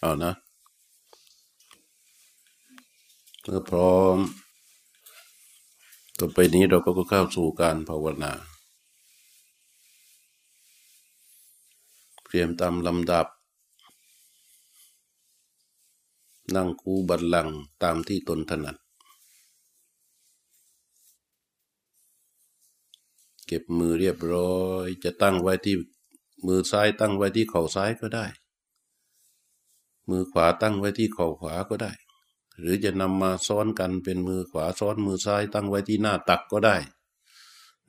เอานะเมื่อพร้อม ต่อไปนี้เราก็เข้าสู่การภาวนา เตรียมตามลำดับ นั่งคูบัลลังก์ตามที่ตนถนัด เก็บมือเรียบร้อยจะตั้งไว้ที่ มือซ้ายตั้งไว้ที่เข่าซ้ายก็ได้ มือขวาตั้งไว้ที่เข่าขวาก็ได้ หรือจะนำมาซ้อนกันเป็นมือขวาซ้อนมือซ้ายตั้งไว้ที่หน้าตักก็ได้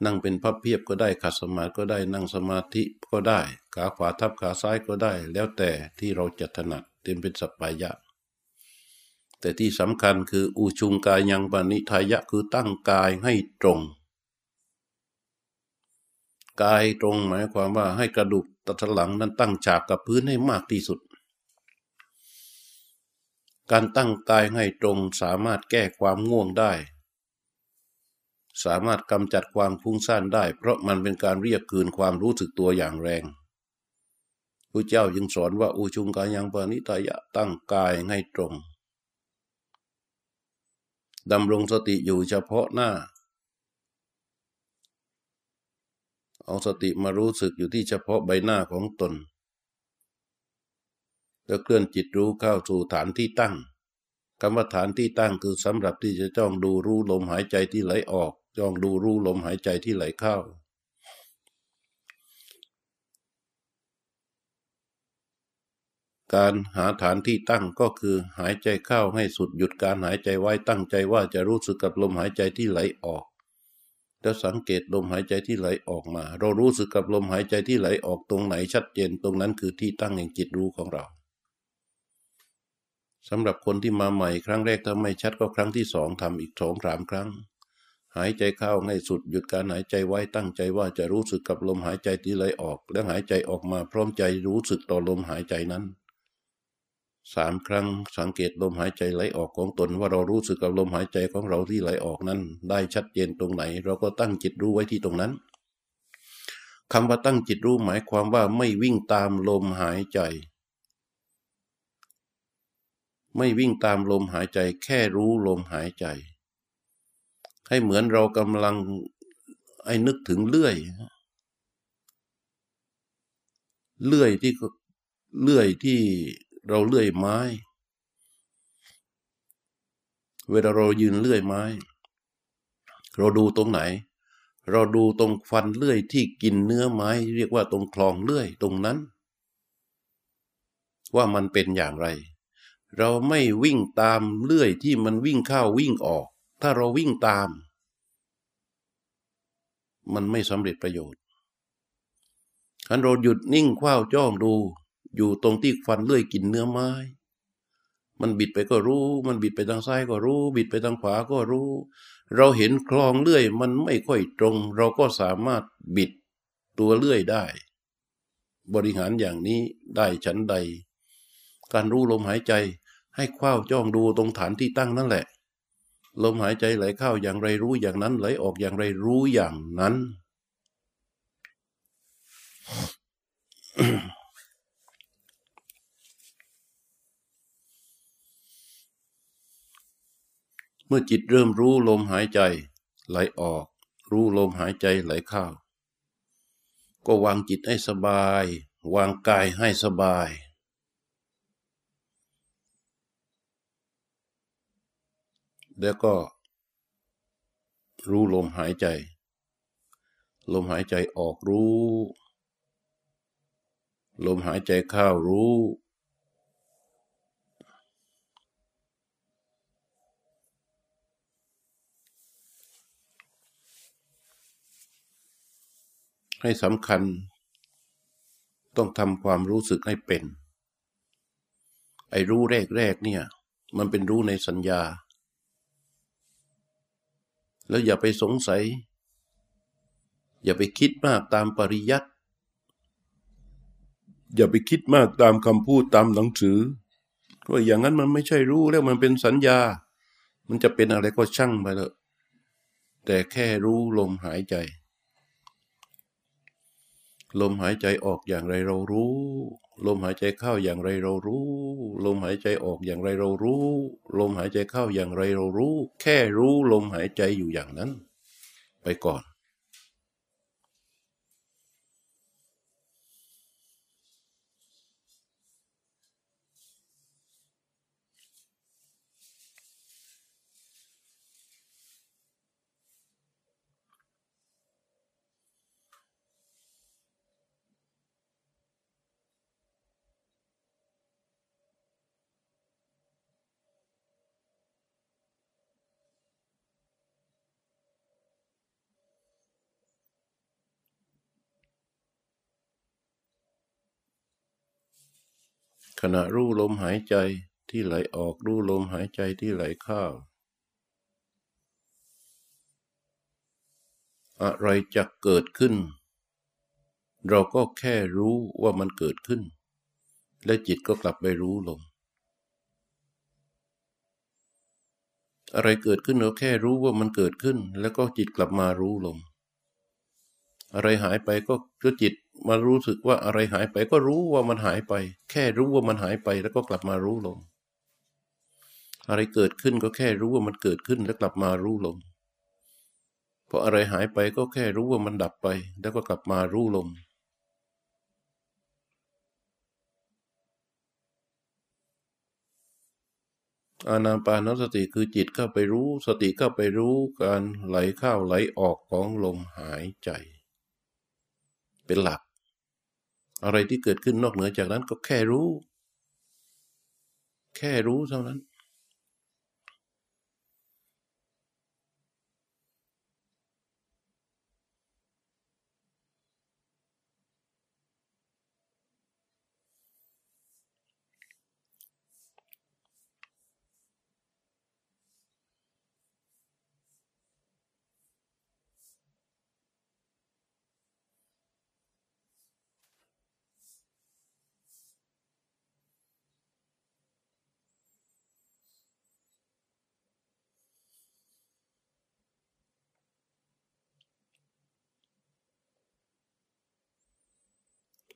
นั่งเป็นพับเพียบก็ได้ขัดสมาธิก็ได้นั่งสมาธิก็ได้ ขาขวาทับขาซ้ายก็ได้ แล้วแต่ที่เราจะถนัดเต็มเป็นสัปปายะแต่ที่สำคัญคืออุชุงกายยังปณิทายะคือตั้งกายให้ตรง กายตรงหมายความว่าให้กระดูกตัดหลังนั้นตั้งฉากกับพื้นให้มากที่สุด การตั้งกายให้ตรงสามารถแก้ความง่วงได้ สามารถกำจัดความฟุ้งซ่านได้ เพราะมันเป็นการเรียกคืนความรู้สึกตัวอย่างแรงพระเจ้าจึงสอนว่าอุชุงกายังปณิทายะตั้งกายให้ตรงดำรงสติอยู่เฉพาะหน้า เอาสติมารู้สึกอยู่ที่เฉพาะใบหน้าของตน แล้วเคลื่อนจิตรู้เข้าสู่ฐานที่ตั้งคำว่าฐานที่ตั้งคือสำหรับที่จะจ้องดูรู้ลมหายใจที่ไหลออก จ้องดูรู้ลมหายใจที่ไหลเข้า การหาฐานที่ตั้งก็คือหายใจเข้าให้สุดหยุดการหายใจไว้ตั้งใจว่าจะรู้สึกกับลมหายใจที่ไหลออก แล้วสังเกตลมหายใจที่ไหลออกมา เรารู้สึกกับลมหายใจที่ไหลออกตรงไหนชัดเจนตรงนั้นคือที่ตั้งแห่งจิตรู้ของเราสำหรับคนที่มาใหม่ครั้งแรกถ้าไม่ชัดก็ครั้งที่สองทำอีกสองสามครั้ง หายใจเข้าให้สุดหยุดการหายใจไว้ตั้งใจว่าจะรู้สึกกับลมหายใจที่ไหลออก แล้วหายใจออกมาพร้อมใจรู้สึกต่อลมหายใจนั้น สามครั้งสังเกตลมหายใจไหลออกของตนว่าเรารู้สึกกับลมหายใจของเราที่ไหลออกนั้น ได้ชัดเจนตรงไหน เราก็ตั้งจิตรู้ไว้ที่ตรงนั้นคำว่าตั้งจิตรู้หมายความว่าไม่วิ่งตามลมหายใจ ไม่วิ่งตามลมหายใจ แค่รู้ลมหายใจ ให้เหมือนเรากำลังไอ้นึกถึงเลื่อย เลื่อยที่เลื่อยที่ เราเลื่อยไม้ เวลาเรายืนเลื่อยไม้ เราดูตรงไหน เราดูตรงฟันเลื่อยที่กินเนื้อไม้ เรียกว่าตรงคลองเลื่อยตรงนั้น ว่ามันเป็นอย่างไร เราไม่วิ่งตามเลื่อยที่มันวิ่งเข้าวิ่งออก ถ้าเราวิ่งตาม มันไม่สำเร็จประโยชน์คันเราหยุดนิ่งคว้าจ้องดู อยู่ตรงที่ฟันเลื่อยกินเนื้อไม้ มันบิดไปก็รู้ มันบิดไปทางซ้ายก็รู้ บิดไปทางขวาก็รู้ เราเห็นคลองเลื่อยมันไม่ค่อยตรง เราก็สามารถบิดตัวเลื่อยได้ บริหารอย่างนี้ได้ฉันใด การรู้ลมหายใจให้คว้าจ้องดูตรงฐานที่ตั้งนั่นแหละ ลมหายใจไหลเข้าอย่างไรรู้อย่างนั้น ไหลออกอย่างไรรู้อย่างนั้น มื่อจิตเริ่มรู้ลมหายใจไหลออก รู้ลมหายใจไหลเข้า ก็วางจิตให้สบาย วางกายให้สบาย แล้วก็ รู้ลมหายใจ ลมหายใจออกรู้ ลมหายใจเข้ารู้ ให้สำคัญ ต้องทำความรู้สึกให้เป็น ไอ้รู้แรกๆเนี่ย มันเป็นรู้ในสัญญา แล้วอย่าไปสงสัย อย่าไปคิดมากตามปริยัติอย่าไปคิดมากตามคำพูดตามหนังสือว่าอย่างนั้นมันไม่ใช่รู้แล้วมันเป็นสัญญา มันจะเป็นอะไรก็ช่างไปเลยแต่แค่รู้ลมหายใจ ลมหายใจออกอย่างไรเรารู้ ลมหายใจเข้าอย่างไรเรารู้ ลมหายใจออกอย่างไรเรารู้ ลมหายใจเข้าอย่างไรเรารู้ แค่รู้ลมหายใจอยู่อย่างนั้น ไปก่อน ขณะรู้ลมหายใจที่ไหลออกรู้ลมหายใจที่ไหลเข้าอะไรจะเกิดขึ้น เราก็แค่รู้ว่ามันเกิดขึ้น และจิตก็กลับไปรู้ลมอะไรเกิดขึ้นเราแค่รู้ว่ามันเกิดขึ้น แล้วก็จิตกลับมารู้ลม อะไรหายไปก็จิต มารู้สึกว่าอะไรหายไป ก็รู้ว่ามันหายไป แค่รู้ว่ามันหายไปแล้วก็กลับมารู้ลงอะไรเกิดขึ้นก็แค่รู้ว่ามันเกิดขึ้นแล้วกลับมารู้ลงพออะไรหายไปก็แค่รู้ว่ามันดับไป แล้วก็กลับมารู้ลงอานาปานสติคือจิตเข้าไปรู้ สติเข้าไปรู้การไหลเข้าไหลออกของลมหายใจ เป็นหลัก อะไรที่เกิดขึ้นนอกเหนือจากนั้นก็แค่รู้ แค่รู้เท่านั้น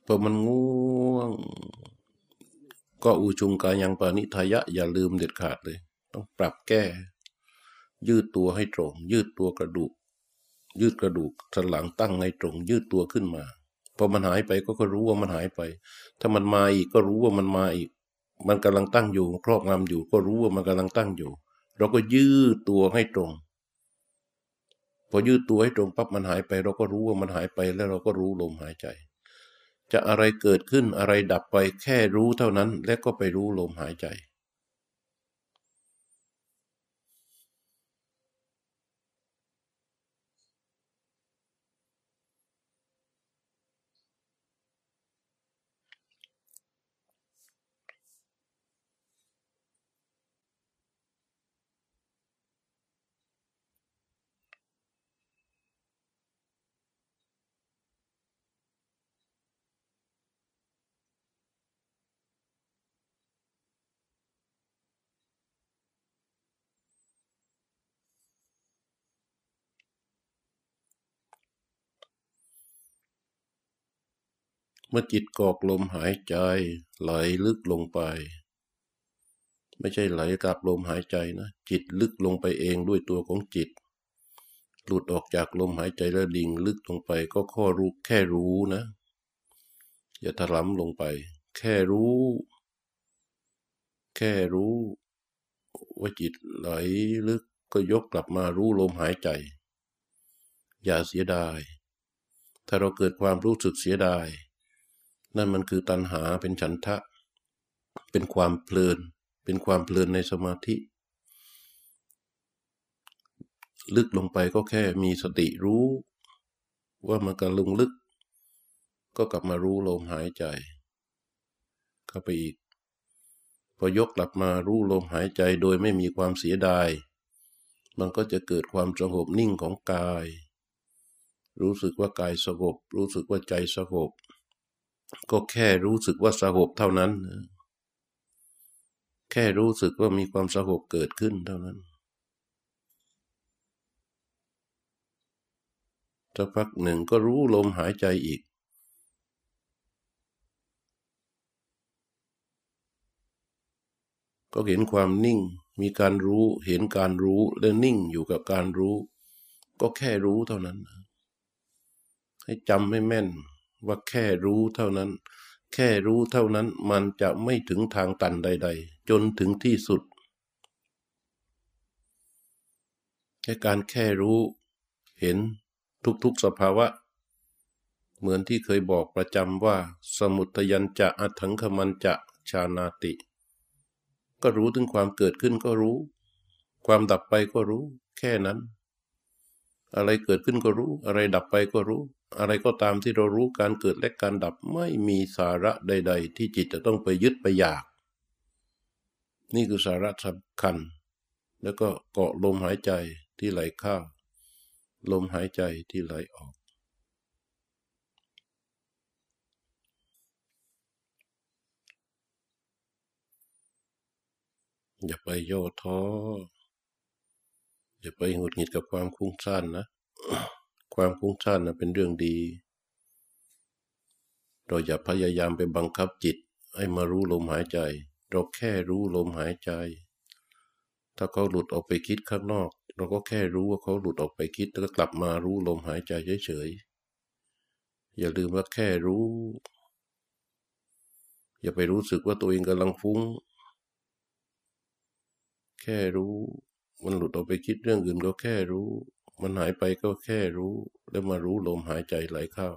พอมันง่วง ก็อุชุงกายังปานิทายะ อย่าลืมเด็ดขาดเลย ต้องปรับแก้ ยืดตัวให้ตรง ยืดตัวกระดูก ยืดกระดูกสันหลังตั้งให้ตรง ยืดตัวขึ้นมาพอมันหายไปก็ก็รู้ว่ามันหายไป ถ้ามันมาอีกก็รู้ว่ามันมาอีก มันกำลังตั้งอยู่ ครอบงำอยู่ ก็รู้ว่ามันกำลังตั้งอยู่ เราก็ยืดตัวให้ตรง พอยืดตัวให้ตรงปั๊บมันหายไป เราก็รู้ว่ามันหายไปแล้วเราก็รู้ลมหายใจ จะอะไรเกิดขึ้นอะไรดับไปแค่รู้เท่านั้น และก็ไปรู้ลมหายใจ มื่อจิตกอกลมหายใจ ไหลลึกลงไป ไม่ใช่ไหลกลับลมหายใจนะ จิตลึกลงไปเองด้วยตัวของจิต หลุดออกจากลมหายใจแล้วดิ่งลึกลงไปก็ข้อรู้แค่รู้นะ อย่าถลำลงไป แค่รู้ แค่รู้ ว่าจิตไหลลึกก็ยกกลับมารู้ลมหายใจ อย่าเสียดาย ถ้าเราเกิดความรู้สึกเสียดาย นั่นมันคือตัณหาเป็นฉันทะ เป็นความเพลิน เป็นความเพลินในสมาธิ ลึกลงไปก็แค่มีสติรู้ ว่ามันกำลังลึก ก็กลับมารู้ลมหายใจ เข้าไปอีก พอยกกลับมารู้ลมหายใจโดยไม่มีความเสียดาย มันก็จะเกิดความสงบนิ่งของกาย รู้สึกว่ากายสงบ รู้สึกว่าใจสงบ ก็แค่รู้สึกว่าสงบเท่านั้น แค่รู้สึกว่ามีความสงบเกิดขึ้นเท่านั้นสักพักหนึ่งก็รู้ลมหายใจอีก ก็เห็นความนิ่ง มีการรู้ เห็นการรู้และนิ่งอยู่กับการรู้ ก็แค่รู้เท่านั้น ให้จำให้แม่น ว่าแค่รู้เท่านั้น แค่รู้เท่านั้นมันจะไม่ถึงทางตันใด ๆ จนถึงที่สุดแค่การแค่รู้เห็นทุกๆสภาวะ เหมือนที่เคยบอกประจำว่า สมุทยันจะอัถังคมันจะชานาติ ก็รู้ถึงความเกิดขึ้นก็รู้ ความดับไปก็รู้ แค่นั้น อะไรเกิดขึ้นก็รู้ อะไรดับไปก็รู้ อะไรก็ตามที่เรารู้การเกิดและการดับไม่มีสาระใด ๆ ที่จิตจะต้องไปยึดไปอยาก นี่คือสาระสำคัญ แล้วก็เกาะลมหายใจที่ไหลเข้าลมหายใจที่ไหลออก อย่าไปย่อท้ออย่าไปหงุดหงิดกับความคุ้งซ่านนะ ความคุ้งซ่านนะเป็นเรื่องดี เราอย่าพยายามไปบังคับจิตให้มารู้ลมหายใจ เราแค่รู้ลมหายใจ ถ้าเขาหลุดออกไปคิดข้างนอก เราก็แค่รู้ว่าเขาหลุดออกไปคิดแล้วก็กลับมารู้ลมหายใจเฉยๆ อย่าลืมว่าแค่รู้ อย่าไปรู้สึกว่าตัวเองกำลังฟุ้ง แค่รู้ มันหลุดออกไปคิดเรื่องอื่นก็แค่รู้ มันหายไปก็แค่รู้ แล้วมารู้ลมหายใจไหลเข้า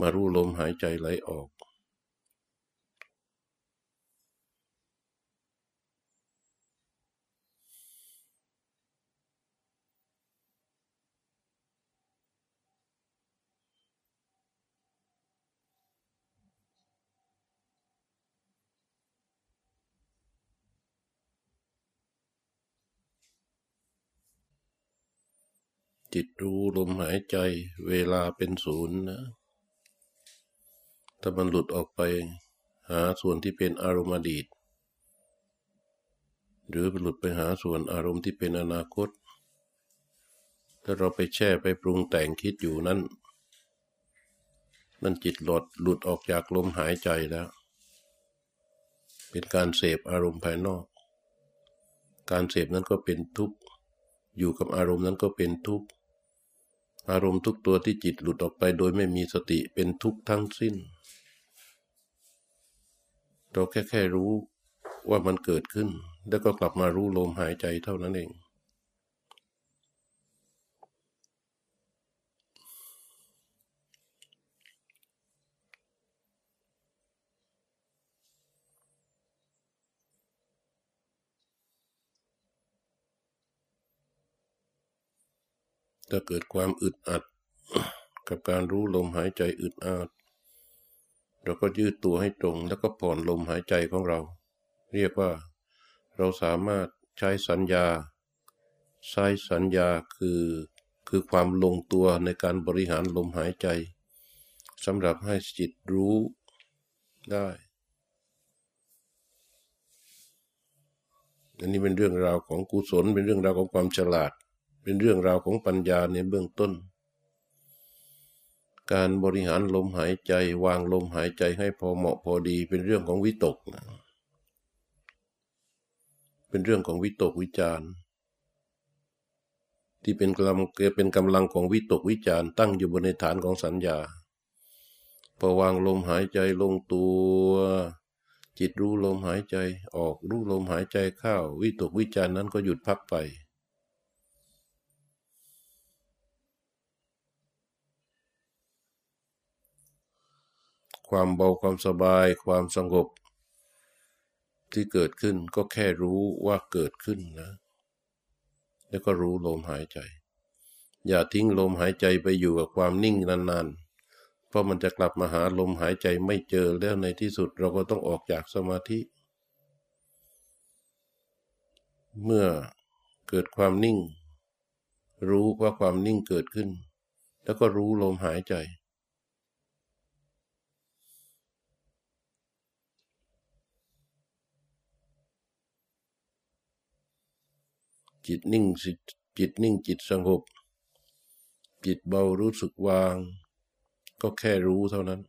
มารู้ลมหายใจไหลออก จิตรู้ลมหายใจ เวลาเป็นศูนย์นะ ถ้ามันหลุดออกไป หาส่วนที่เป็นอารมณ์อดีต หรือหลุดไปหาส่วนอารมณ์ที่เป็นอนาคต ถ้าเราไปแช่ไปปรุงแต่งคิดอยู่นั้นนั่นจิตหลดหลุดออกจากลมหายใจแล้ว เป็นการเสพอารมณ์ภายนอก การเสพนั้นก็เป็นทุกข์อยู่กับอารมณ์นั้นก็เป็นทุกข์ อารมณ์ทุกตัวที่จิตหลุดออกไปโดยไม่มีสติเป็นทุกข์ทั้งสิ้น เราแค่แค่รู้ว่ามันเกิดขึ้น แล้วก็กลับมารู้ลมหายใจเท่านั้นเอง ถ้าเกิดความอึดอัด กับการรู้ลมหายใจอึดอัดเราก็ยืดตัวให้ตรงแล้วก็ผ่อนลมหายใจของเรา เรียกว่า เราสามารถใช้สัญญา ใช้สัญญาคือคือความลงตัวในการบริหารลมหายใจสำหรับให้จิตรู้ได้อันนี้เป็นเรื่องราวของกุศลเป็นเรื่องราวของความฉลาด เป็นเรื่องราวของปัญญาในเบื้องต้น การบริหารลมหายใจวางลมหายใจให้พอเหมาะพอดีเป็นเรื่องของวิตกนะเป็นเรื่องของวิตกวิจารณ์ที่เป็นกำลังเป็นกำลังของวิตกวิจารณ์ตั้งอยู่บนในฐานของสัญญาพอวางลมหายใจลงตัว จิตรู้ลมหายใจออกรู้ลมหายใจเข้าวิตกวิจารณ์นั้นก็หยุดพักไป ความเบาความสบายความสงบ ที่เกิดขึ้นก็แค่รู้ว่าเกิดขึ้นนะ แล้วก็รู้ลมหายใจ อย่าทิ้งลมหายใจไปอยู่กับความนิ่งนานๆ เพราะมันจะกลับมาหาลมหายใจไม่เจอแล้วในที่สุดเราก็ต้องออกจากสมาธิ เมื่อเกิดความนิ่ง รู้ว่าความนิ่งเกิดขึ้น แล้วก็รู้ลมหายใจ จิตนิ่งจิตนิ่งจิตสงบ จิตเบารู้สึกวาง ก็แค่รู้เท่านั้น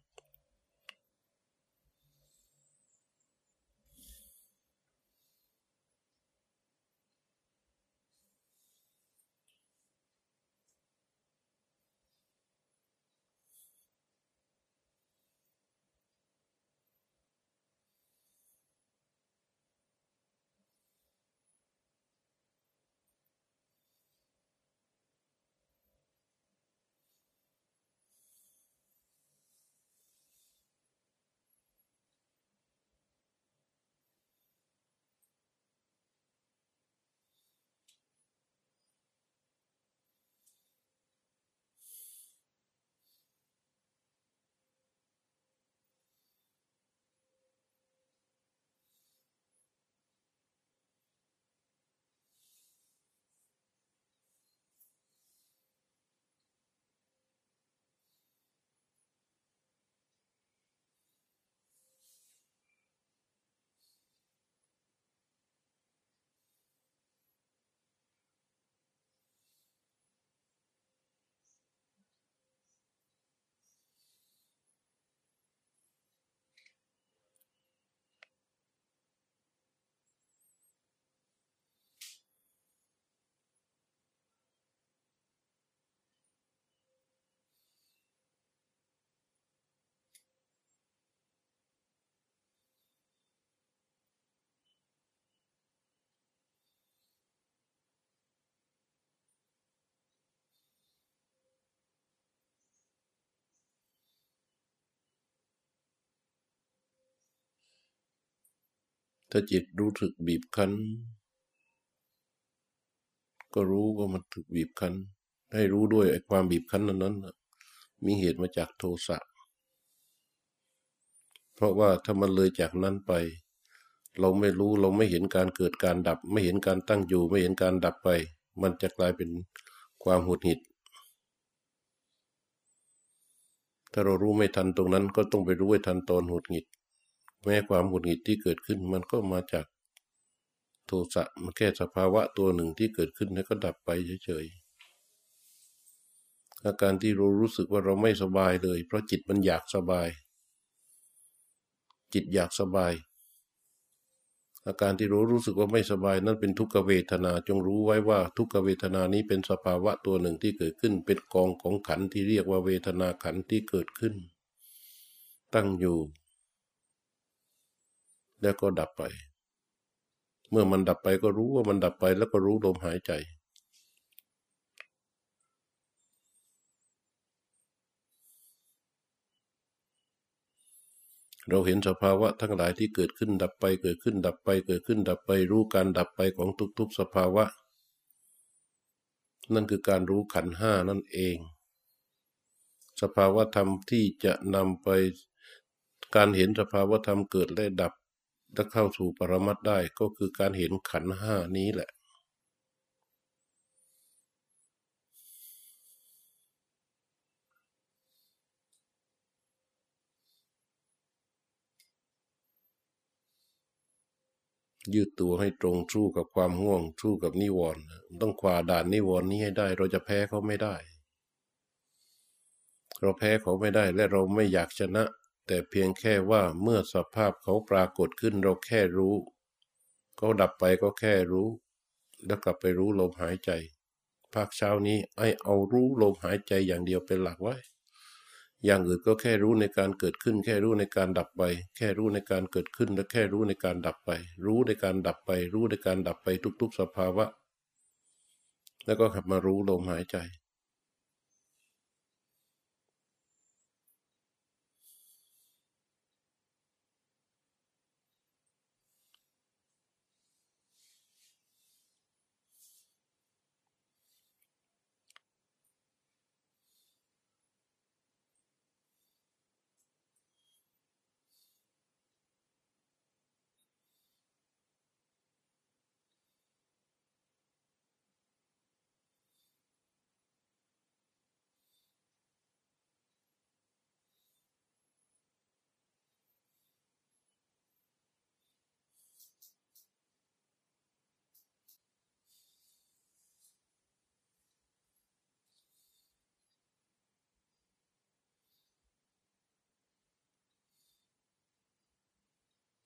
ถ้าจิตรู้สึกบีบคั้น ก็รู้ว่ามันถูกบีบคั้น ให้รู้ด้วยไอ้ความบีบคั้นนั้นนั้นมีเหตุมาจากโทสะ เพราะว่าถ้ามันเลยจากนั้นไป เราไม่รู้เราไม่เห็นการเกิดการดับ ไม่เห็นการตั้งอยู่ ไม่เห็นการดับไป มันจะกลายเป็นความหุดหิด ถ้าเรารู้ไม่ทันตรงนั้นก็ต้องไปรู้ให้ทันตอนหุดหงิด แม้ความหุดหงิดที่เกิดขึ้นมันก็มาจากโทสะมันแค่สภาวะตัวหนึ่งที่เกิดขึ้นแล้วก็ดับไปเฉยๆอาการที่เรารู้สึกว่าเราไม่สบายเลย เพราะจิตมันอยากสบาย จิตอยากสบาย อาการที่รู้รู้สึกว่าไม่สบายนั่นเป็นทุกขเวทนาจงรู้ไว้ว่าทุกขเวทนานี้เป็นสภาวะตัวหนึ่งที่เกิดขึ้น เป็นกองของขันที่เรียกว่าเวทนาขันที่เกิดขึ้น ตั้งอยู่ แล้วก็ดับไป เมื่อมันดับไปก็รู้ว่ามันดับไปแล้วก็รู้ลมหายใจ เราเห็นสภาวะทั้งหลายที่เกิดขึ้นดับไปเกิดขึ้นดับไปเกิดขึ้นดับไปรู้การดับไปของทุกๆสภาวะ นั่นคือการรู้ขันห้านั่นเอง สภาวะธรรมที่จะนำไปการเห็นสภาวะธรรมเกิดและดับ ถ้าเข้าสู่ปรมัตได้ก็คือการเห็นขันห้านี้แหละ ยืดตัวให้ตรงสู้กับความง่วงสู้กับนิวรณ์ต้องขวาด่านนิวรณ์นี้ให้ได้ เราจะแพ้เขาไม่ได้ เราแพ้เขาไม่ได้และเราไม่อยากชนะ แต่เพียงแค่ว่าเมื่อสภาพเขาปรากฏขึ้นเราแค่รู้เขาดับไปก็แค่รู้ แล้วกลับไปรู้ลมหายใจ ภาคเช้านี้ไอเอารู้ลมหายใจอย่างเดียวเป็นหลักไว้ อย่างอื่นก็แค่รู้ในการเกิดขึ้น แค่รู้ในการดับไป แค่รู้ในการเกิดขึ้น และแค่รู้ในการดับไป รู้ในการดับไป รู้ในการดับไปทุก ๆ สภาวะ แล้วก็กลับมารู้ลมหายใจ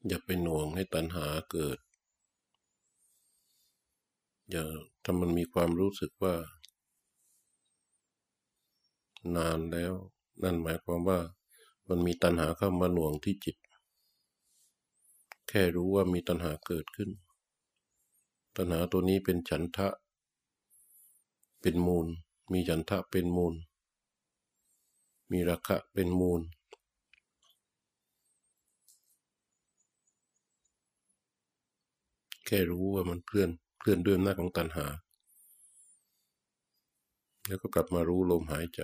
อย่าไปหน่วงให้ตัณหาเกิด อย่าถ้ามันมีความรู้สึกว่า นานแล้ว นั่นหมายความว่า มันมีตัณหาเข้ามาหน่วงที่จิต แค่รู้ว่ามีตัณหาเกิดขึ้น ตัณหาตัวนี้เป็นฉันทะ เป็นมูล มีฉันทะเป็นมูล มีราคะเป็นมูล แค่รู้ว่ามันเคลื่อนเคลื่อนด้วยอำนาจของตัณหา แล้วก็กลับมารู้ลมหายใจ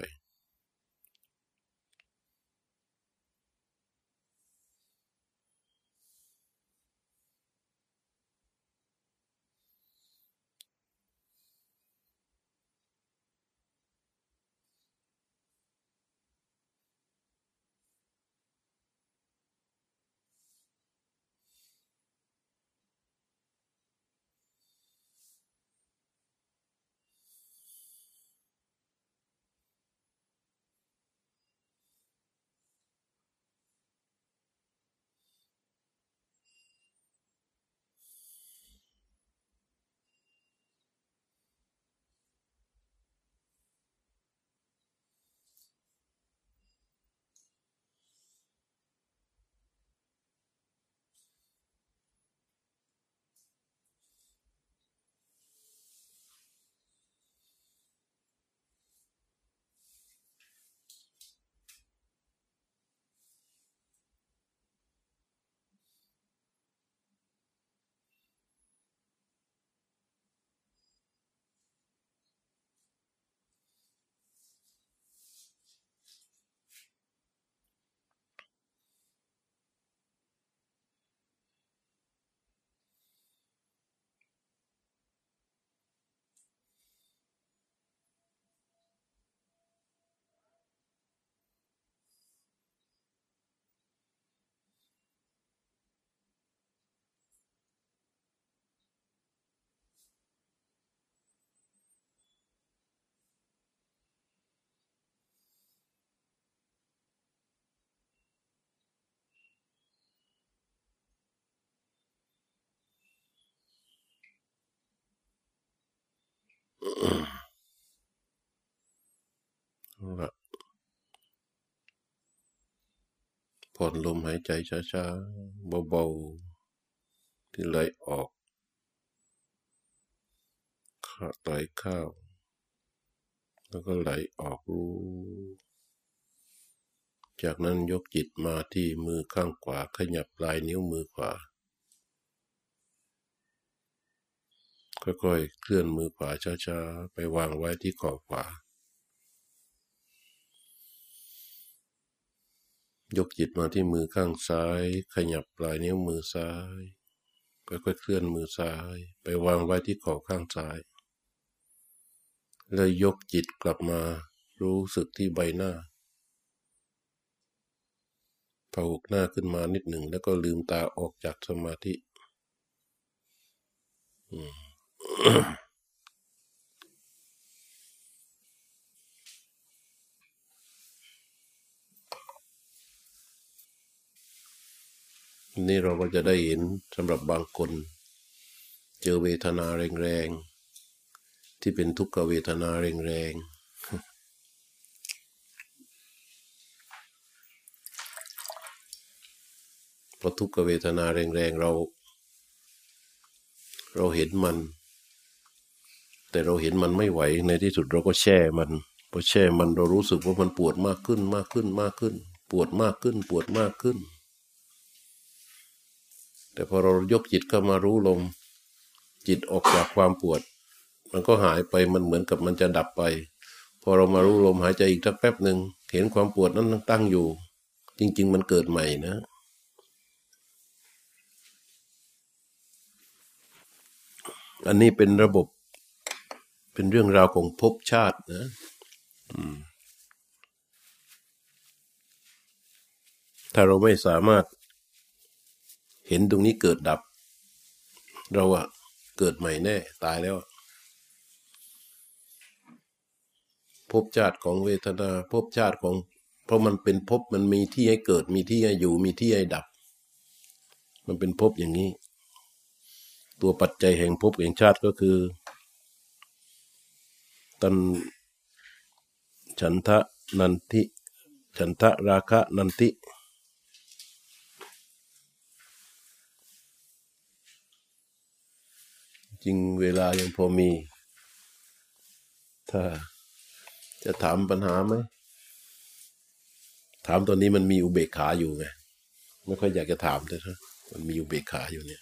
ละผ่อนลมหายใจช้าๆ เบาๆ ที่ไหลออกขาดไหลเข้า แล้วก็ไหลออกรู้ จากนั้นยกจิตมาที่มือข้างขวา ขยับปลายนิ้วมือขวา ค่อยๆเคลื่อนมือขวาช้าๆไปวางไว้ที่ขอบขวายกจิตมาที่มือข้างซ้าย ขยับปลายนิ้วมือซ้ายค่อยๆเคลื่อนมือซ้าย ไปวางไว้ที่ขอบข้างซ้าย แล้วยกจิตกลับมารู้สึกที่ใบหน้าผกหน้าขึ้นมานิดหนึ่งแล้วก็ลืมตาออกจากสมาธิ อืม นี่เราก็จะได้เห็นสำหรับบางคน เจอเวทนาแรงๆ ที่เป็นทุกขเวทนาแรงๆเพราะทุกขเวทนาแรงๆเรา เราเห็นมัน แต่เราเห็นมันไม่ไหวในที่สุดเราก็แช่มันพอแช่มันเรารู้สึกว่ามันปวดมากขึ้นมากขึ้นมากขึ้น ปวดมากขึ้นปวดมากขึ้น แต่พอเรายกจิตเข้ามารู้ลม จิตออกจากความปวด มันก็หายไปมันเหมือนกับมันจะดับไป พอเรามารู้ลมหายใจอีกสักแป๊บหนึ่งเห็นความปวดนั้นตั้งอยู่ จริง ๆ มันเกิดใหม่นะอันนี้เป็นระบบ เป็นเรื่องราวของภพชาตินะถ้าเราไม่สามารถเห็นตรงนี้เกิดดับ เราอะเกิดใหม่แน่ ตายแล้วภพชาติของเวทนาภพชาติของ เพราะมันเป็นภพมันมีที่ให้เกิด มีที่ให้อยู่ มีที่ให้ดับ มันเป็นภพอย่างนี้ ตัวปัจจัยแห่งภพแห่งชาติก็คือ ตันฉันทะนันทิฉันทะราคะนันติจริงเวลายังพอมี ถ้าจะถามปัญหาไหม ถามตอนนี้มันมีอุเบกขาอยู่ไง ไม่ค่อยอยากจะถามแต่ถ้ามันมีอุเบกขาอยู่เนี่ย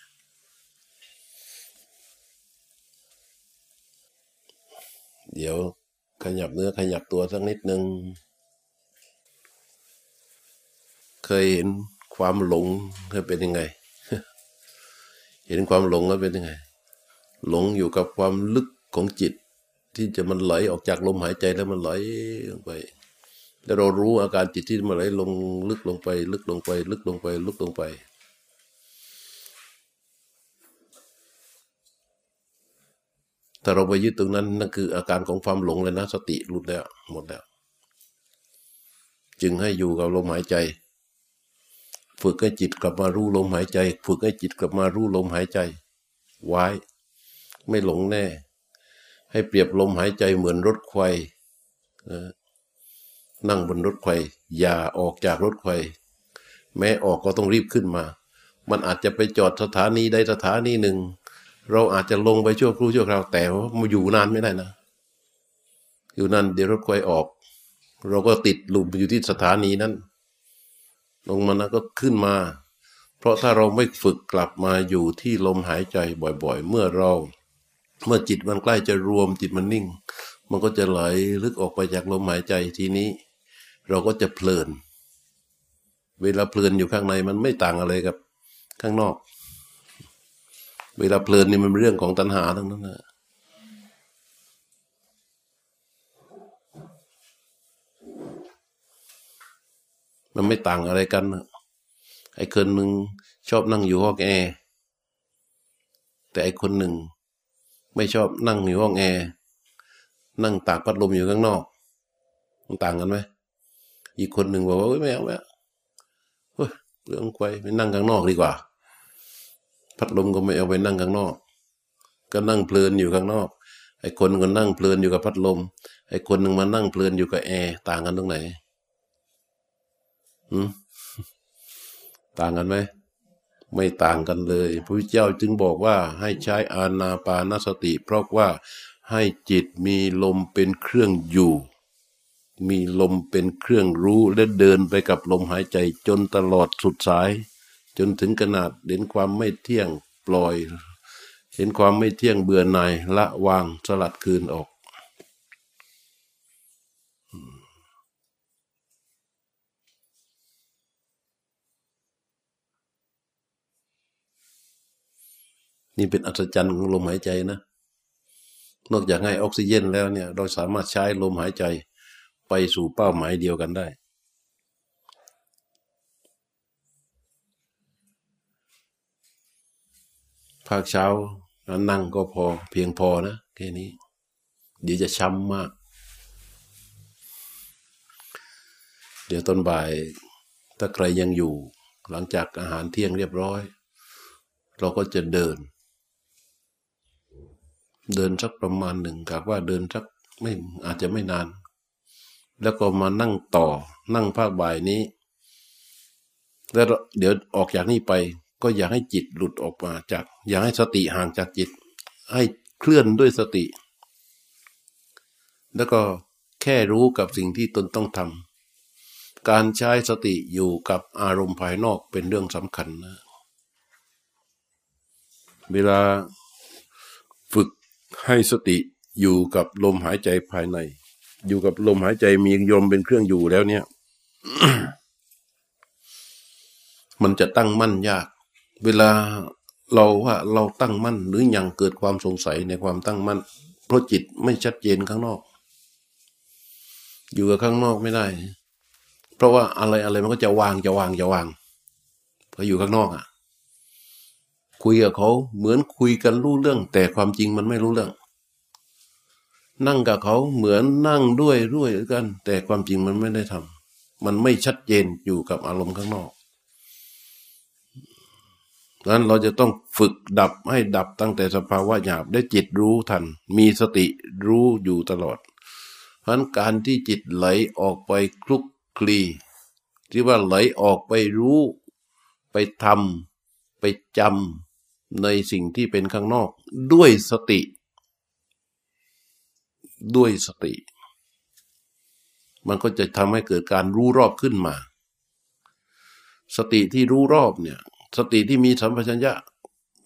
เดี๋ยวขยับเนื้อขยับตัวสักนิดหนึ่ง เคยเห็นความหลงเคยเป็นยังไง เห็นความหลงแล้วเป็นยังไง หลงอยู่กับความลึกของจิต ที่จะมันไหลออกจากลมหายใจแล้วมันไหลลงไป แล้วเรารู้อาการจิตที่มันไหลลงลึกลงไป ลึกลงไป ลึกลงไป ลึกลงไป ถ้าเราไปยึดตรงนั้นนั่นคืออาการของความหลงเลยนะ สติหลุดแล้ว หมดแล้ว จึงให้อยู่กับลมหายใจ ฝึกให้จิตกลับมารู้ลมหายใจ ฝึกให้จิตกลับมารู้ลมหายใจ ไว้ ไม่หลงแน่ ให้เปรียบลมหายใจเหมือนรถไฟนั่งบนรถไฟอย่าออกจากรถไฟแม้ออกก็ต้องรีบขึ้นมา มันอาจจะไปจอดสถานีใดสถานีหนึ่ง เราอาจจะลงไปชั่วครู่ชั่วคราวแต่ว่ามาอยู่นานไม่ได้นะ อยู่นานเดี๋ยวรถไฟออก เราก็ติดลุมอยู่ที่สถานีนั้น ลงมานะก็ขึ้นมา เพราะถ้าเราไม่ฝึกกลับมาอยู่ที่ลมหายใจบ่อย ๆ เมื่อเรา เมื่อจิตมันใกล้จะรวมจิตมันนิ่ง มันก็จะไหลลึกออกไปจากลมหายใจทีนี้ เราก็จะเพลิน เวลาเพลินอยู่ข้างในมันไม่ต่างอะไรกับข้างนอก เวลาเพลินนี่มันเป็นเรื่องของตัณหาทั้งนั้นนะมันไม่ต่างอะไรกันนะไอ้คนหนึ่งชอบนั่งอยู่ห้องแอร์แต่ไอ้คนหนึ่ง ไม่ชอบนั่งอยู่ห้องแอร์นั่งตากพัดลมอยู่ข้างนอก มันต่างกันไหมอีกคนหนึ่งบอกว่าไม่เอาไม่เอาเรื่องไฟไปนั่งข้างนอกดีกว่า พัดลมก็ไม่เอาไปนั่งข้างนอก ก็นั่งเพลินอยู่ข้างนอก ไอ้คนก็นั่งเพลินอยู่กับพัดลม ไอ้คนหนึ่งมานั่งเพลินอยู่กับแอร์ต่างกันตรงไหนหืมต่างกันไหมไม่ต่างกันเลยพระพุทธเจ้าจึงบอกว่าให้ใช้อานาปานสติ เพราะว่าให้จิตมีลมเป็นเครื่องอยู่ มีลมเป็นเครื่องรู้และเดินไปกับลมหายใจจนตลอดสุดสาย จนถึงขนาดเห็นความไม่เที่ยงปล่อย เห็นความไม่เที่ยงเบื่อหน่ายละวางสลัดคืนออก นี่เป็นอัศจรรย์ของลมหายใจนะ นอกจากให้ออกซิเจนแล้วเนี่ย เราสามารถใช้ลมหายใจไปสู่เป้าหมายเดียวกันได้ ภาคเช้านั่งก็พอ เพียงพอนะแค่นี้ เดี๋ยวจะช้ำมาก เดี๋ยวต้นบ่าย ถ้าใครยังอยู่ หลังจากอาหารเที่ยงเรียบร้อย เราก็จะเดิน เดินสักประมาณหนึ่งกากว่าเดินสักไม่อาจจะไม่นาน แล้วก็มานั่งต่อ นั่งภาคบ่ายนี้ แล้วเดี๋ยวออกจากนี่ไป ก็อยากให้จิตหลุดออกมาจาก อยากให้สติห่างจากจิต ให้เคลื่อนด้วยสติ แล้วก็แค่รู้กับสิ่งที่ตนต้องทำการใช้สติอยู่กับอารมณ์ภายนอกเป็นเรื่องสำคัญนะเวลาฝึกให้สติอยู่กับลมหายใจภายใน อยู่กับลมหายใจมีลมเป็นเครื่องอยู่แล้วเนี่ย มันจะตั้งมั่นยาก เวลาเราว่าเราตั้งมั่น หรืออยังเกิดความสงสัยในความตั้งมั่น เพราะจิตไม่ชัดเจนข้างนอก อยู่กับข้างนอกไม่ได้ เพราะว่าอะไรอะไรมันก็จะวางจะวางจะวางพออยู่ข้างนอกอะ คุยกับเขาเหมือนคุยกันรู้เรื่อง แต่ความจริงมันไม่รู้เรื่อง นั่งกับเขาเหมือนนั่งด้วยด้วยกัน แต่ความจริงมันไม่ได้ทำมันไม่ชัดเจนอยู่กับอารมณ์ข้างนอก ดังนั้นเราจะต้องฝึกดับให้ดับตั้งแต่สภาวะหยาบได้จิตรู้ทัน มีสติรู้อยู่ตลอด เพราะการที่จิตไหลออกไปคลุกคลี ที่ว่าไหลออกไปรู้ ไปทำไปจำในสิ่งที่เป็นข้างนอก ด้วยสติ ด้วยสติ มันก็จะทำให้เกิดการรู้รอบขึ้นมา สติที่รู้รอบเนี่ย สติที่มีสัมปชัญญะ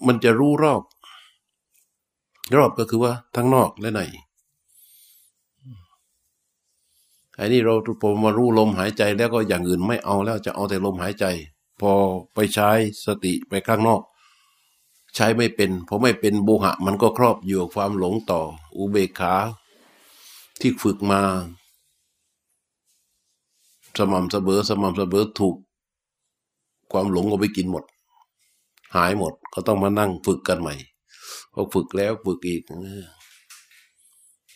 มันจะรู้รอบ รอบก็คือว่าทั้งนอกและในไอ้นี่เราพอมารู้ลมหายใจแล้วก็อย่างอื่นไม่เอาแล้วจะเอาแต่ลมหายใจ พอไปใช้สติไปข้างนอก ใช้ไม่เป็นเพอไม่เป็นโบหะ มันก็ครอบอยู่กับความหลงต่อ อุเบกขาที่ฝึกมา สม่ำเสมอสม่ำเสมอถูก ความหลงก็ไปกินหมด หายหมด ก็ต้องมานั่งฝึกกันใหม่พอฝึกแล้วฝึกอีก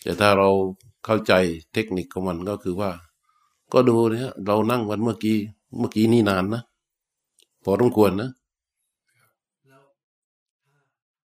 แต่ถ้าเราเข้าใจเทคนิคของมันก็คือว่า ก็ดูเนี่ยเรานั่งวันเมื่อกี้ เมื่อกี้นี่นานนะ พอต้องควรนะ